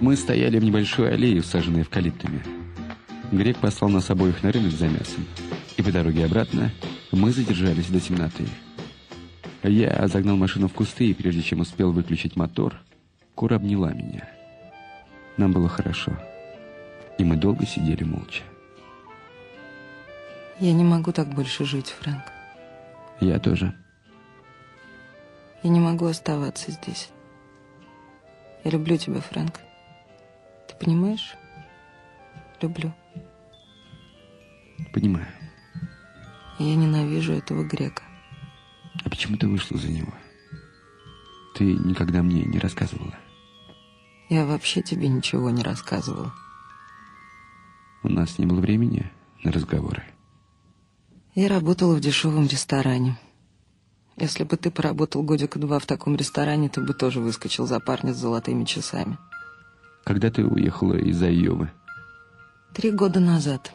Мы стояли в небольшой аллее, усаженной эвкалиптами. Грек послал нас обоих на рынок за мясом. И по дороге обратно мы задержались до темноты. Я загнал машину в кусты, и прежде чем успел выключить мотор, Кура обняла меня. Нам было хорошо, и мы долго сидели молча. Я не могу так больше жить, Фрэнк. Я тоже. Я не могу оставаться здесь. Я люблю тебя, Фрэнк. Понимаешь? Люблю. Понимаю. Я ненавижу этого грека. А почему ты вышла за него? Ты никогда мне не рассказывала. Я вообще тебе ничего не рассказывала. У нас не было времени на разговоры. Я работала в дешевом ресторане. Если бы ты поработал годика два в таком ресторане, ты бы тоже выскочил за парня с золотыми часами. Когда ты уехала из Айовы? Три года назад.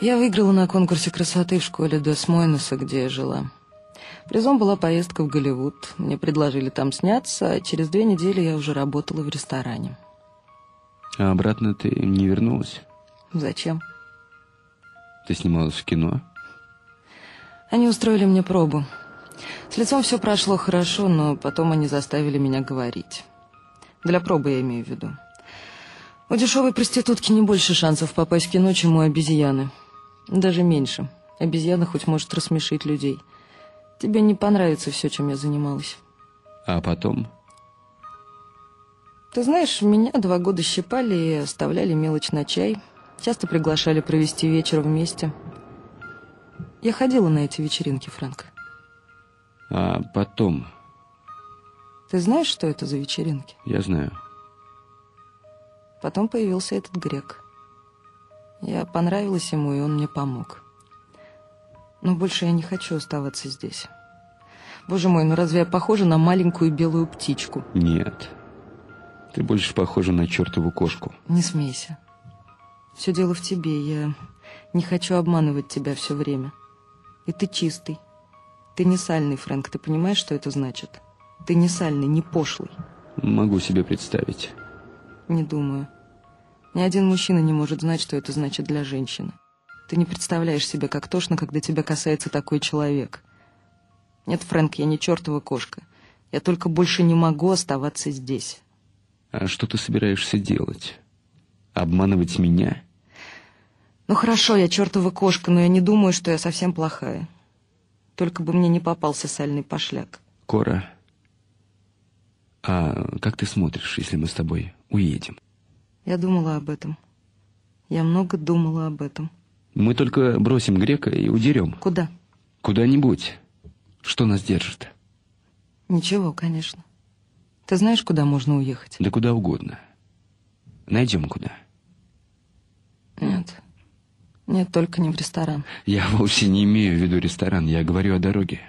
Я выиграла на конкурсе красоты в школе Дес Мойнеса, где я жила. Призом была поездка в Голливуд. Мне предложили там сняться, а через две недели я уже работала в ресторане. А обратно ты не вернулась? Зачем? Ты снималась в кино? Они устроили мне пробу. С лицом все прошло хорошо, но потом они заставили меня говорить. Для пробы я имею в виду. У дешевой проститутки не больше шансов попасть в кино, чем у обезьяны. Даже меньше. Обезьяна хоть может рассмешить людей. Тебе не понравится все, чем я занималась. А потом? Ты знаешь, меня два года щипали и оставляли мелочь на чай. Часто приглашали провести вечер вместе. Я ходила на эти вечеринки, Фрэнк. А потом? Ты знаешь, что это за вечеринки? Я знаю. Потом появился этот грек. Я понравилась ему, и он мне помог. Но больше я не хочу оставаться здесь. Боже мой, ну разве я похожа на маленькую белую птичку? Нет. Ты больше похожа на чертову кошку. Не смейся. Все дело в тебе. Я не хочу обманывать тебя все время. И ты чистый. Ты не сальный, Фрэнк, ты понимаешь, что это значит? Ты не сальный, не пошлый. Могу себе представить. Не думаю. Ни один мужчина не может знать, что это значит для женщины. Ты не представляешь себе, как тошно, когда тебя касается такой человек. Нет, Фрэнк, я не чертова кошка. Я только больше не могу оставаться здесь. А что ты собираешься делать? Обманывать меня? Ну хорошо, я чертова кошка, но я не думаю, что я совсем плохая. Только бы мне не попался сальный пошляк. Кора, а как ты смотришь, если мы с тобой уедем? Я думала об этом. Я много думала об этом. Мы только бросим грека и удерем. Куда? Куда-нибудь. Что нас держит? Ничего, конечно. Ты знаешь, куда можно уехать? Да куда угодно. Найдем куда. Нет. Нет, только не в ресторан. Я вовсе не имею в виду ресторан, я говорю о дороге.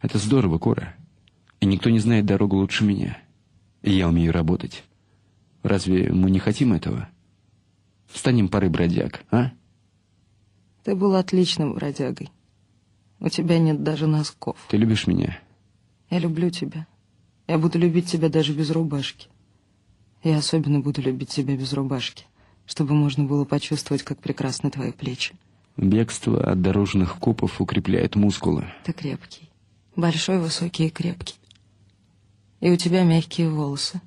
Это здорово, Кора. И никто не знает дорогу лучше меня. И я умею работать. Разве мы не хотим этого? Станем парой бродяг, а? Ты был отличным бродягой. У тебя нет даже носков. Ты любишь меня? Я люблю тебя. Я буду любить тебя даже без рубашки. Я особенно буду любить тебя без рубашки чтобы можно было почувствовать, как прекрасны твои плечи. Бегство от дорожных копов укрепляет мускулы. Ты крепкий. Большой, высокий и крепкий. И у тебя мягкие волосы.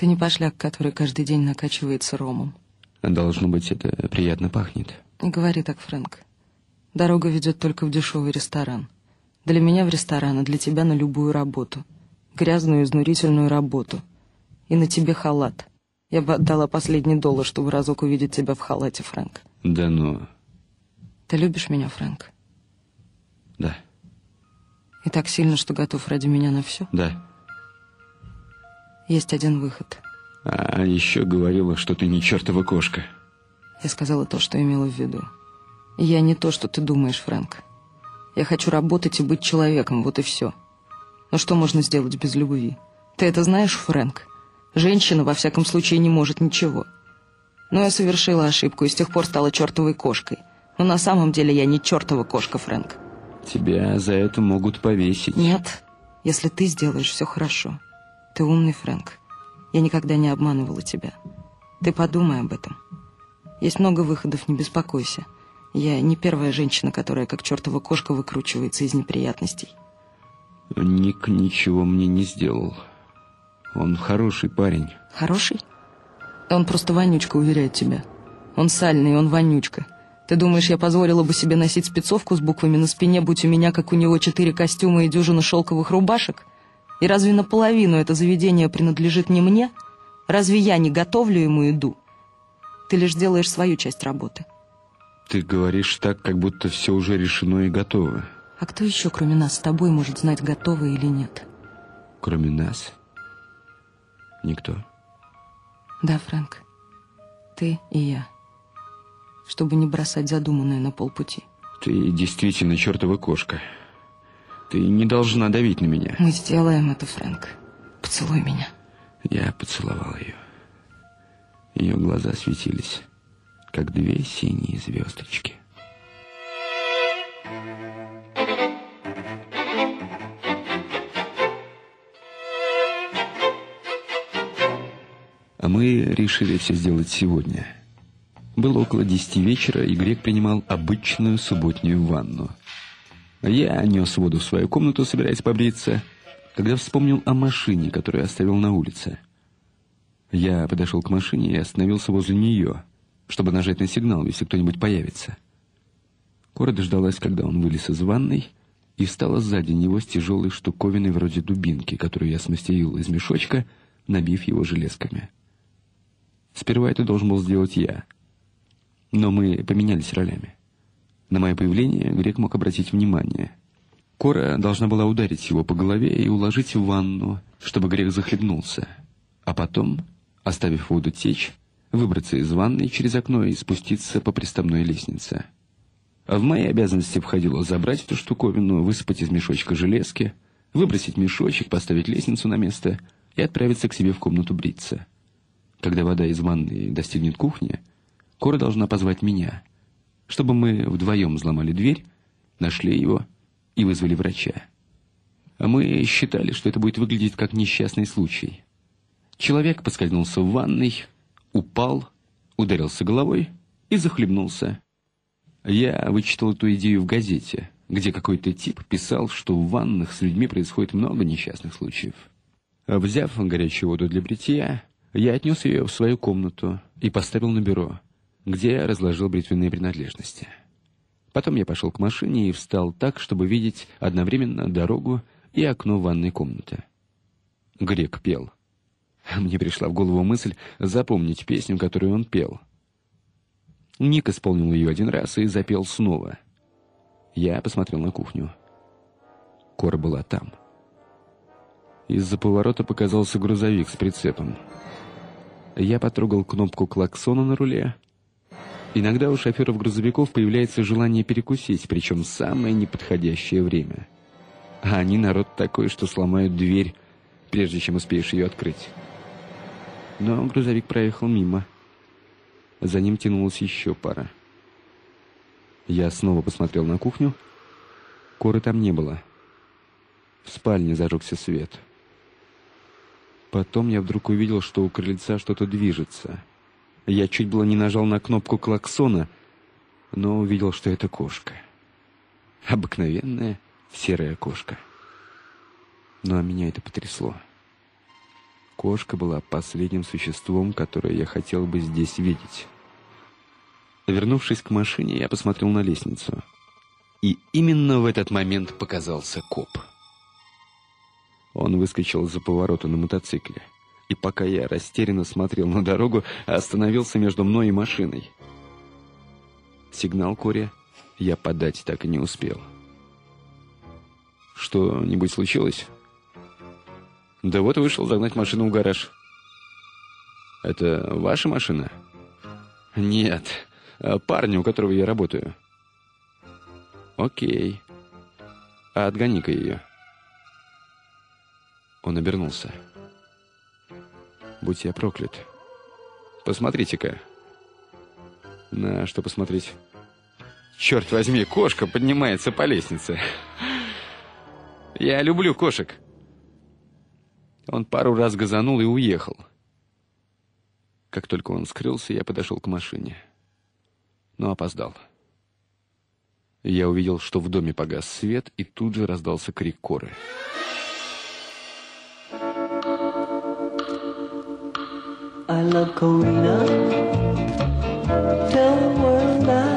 Ты не пошляк, который каждый день накачивается ромом. Должно быть, это приятно пахнет. Не говори так, Фрэнк. Дорога ведет только в дешевый ресторан. Для меня в ресторан, а для тебя на любую работу. Грязную, изнурительную работу. И на тебе халат. Я бы отдала последний доллар, чтобы разок увидеть тебя в халате, Фрэнк. Да ну... Ты любишь меня, Фрэнк? Да. И так сильно, что готов ради меня на все? Да. Есть один выход. А еще говорила, что ты не чертова кошка. Я сказала то, что имела в виду. я не то, что ты думаешь, Фрэнк. Я хочу работать и быть человеком, вот и все. Но что можно сделать без любви? Ты это знаешь, Фрэнк? Женщина, во всяком случае, не может ничего. Но я совершила ошибку и с тех пор стала чертовой кошкой. Но на самом деле я не чертова кошка, Фрэнк. Тебя за это могут повесить. Нет, если ты сделаешь все хорошо. Ты умный, Фрэнк. Я никогда не обманывала тебя. Ты подумай об этом. Есть много выходов, не беспокойся. Я не первая женщина, которая как чертова кошка выкручивается из неприятностей. Ник ничего мне не сделал. Он хороший парень. Хороший? Он просто вонючка, уверяет тебя. Он сальный, он вонючка. Ты думаешь, я позволила бы себе носить спецовку с буквами на спине, будь у меня, как у него, четыре костюма и дюжина шелковых рубашек? И разве наполовину это заведение принадлежит не мне? Разве я не готовлю ему еду? Ты лишь делаешь свою часть работы. Ты говоришь так, как будто все уже решено и готово. А кто еще, кроме нас, с тобой может знать, готово или нет? Кроме нас? Никто. Да, Фрэнк. Ты и я. Чтобы не бросать задуманное на полпути. Ты действительно чертова кошка. Ты не должна давить на меня. Мы сделаем это, Фрэнк. Поцелуй меня. Я поцеловал ее. Ее глаза светились, как две синие звездочки. А мы решили все сделать сегодня. Было около десяти вечера, и Грек принимал обычную субботнюю ванну. Я нес воду в свою комнату, собираясь побриться, когда вспомнил о машине, которую оставил на улице. Я подошел к машине и остановился возле нее, чтобы нажать на сигнал, если кто-нибудь появится. Кора дождалась, когда он вылез из ванной, и встала сзади него с тяжелой штуковиной вроде дубинки, которую я смастерил из мешочка, набив его железками. Сперва это должен был сделать я. Но мы поменялись ролями. На мое появление Грек мог обратить внимание. Кора должна была ударить его по голове и уложить в ванну, чтобы Грек захлебнулся. А потом, оставив воду течь, выбраться из ванной через окно и спуститься по приставной лестнице. А в мои обязанности входило забрать эту штуковину, высыпать из мешочка железки, выбросить мешочек, поставить лестницу на место и отправиться к себе в комнату бриться. Когда вода из ванны достигнет кухни, Кора должна позвать меня, чтобы мы вдвоем взломали дверь, нашли его и вызвали врача. А мы считали, что это будет выглядеть как несчастный случай. Человек поскользнулся в ванной, упал, ударился головой и захлебнулся. Я вычитал эту идею в газете, где какой-то тип писал, что в ваннах с людьми происходит много несчастных случаев. Взяв горячую воду для бритья, я отнес ее в свою комнату и поставил на бюро, где разложил бритвенные принадлежности. Потом я пошел к машине и встал так, чтобы видеть одновременно дорогу и окно ванной комнаты. Грек пел. Мне пришла в голову мысль запомнить песню, которую он пел. Ник исполнил ее один раз и запел снова. Я посмотрел на кухню. Кора была там. Из-за поворота показался грузовик с прицепом. Я потрогал кнопку клаксона на руле. Иногда у шоферов грузовиков появляется желание перекусить, причем самое неподходящее время. А они народ такой, что сломают дверь, прежде чем успеешь ее открыть. Но грузовик проехал мимо. За ним тянулась еще пара. Я снова посмотрел на кухню. Коры там не было. В спальне зажегся свет. — Потом я вдруг увидел, что у крыльца что-то движется. Я чуть было не нажал на кнопку клаксона, но увидел, что это кошка. Обыкновенная серая кошка. Но меня это потрясло. Кошка была последним существом, которое я хотел бы здесь видеть. Вернувшись к машине, я посмотрел на лестницу. И именно в этот момент показался коп. Он выскочил из-за поворота на мотоцикле. И пока я растерянно смотрел на дорогу, остановился между мной и машиной. Сигнал Коре я подать так и не успел. «Что-нибудь случилось?» «Да вот вышел загнать машину в гараж». «Это ваша машина?» «Нет, парня, у которого я работаю». «Окей. А отгони-ка ее». Он обернулся будь я проклят. Посмотрите-ка. На что посмотреть? Черт возьми, кошка поднимается по лестнице. Я люблю кошек. Он пару раз газанул и уехал. Как только он скрылся, я подошел к машине. Но опоздал. Я увидел, что в доме погас свет, и тут же раздался крик коры. «Коры!» I love Karina. Tell the world I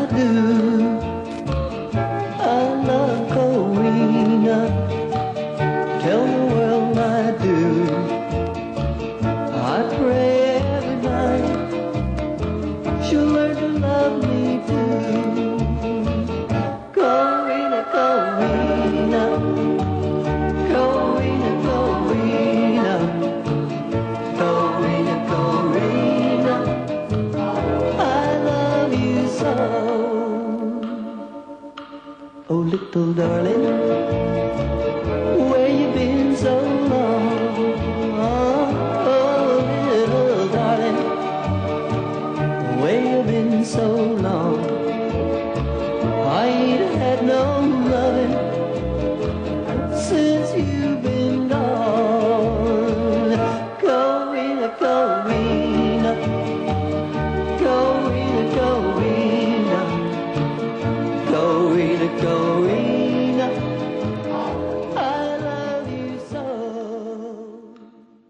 little darling. Where you been so long? Oh, oh little darling. Where you been so long? I had no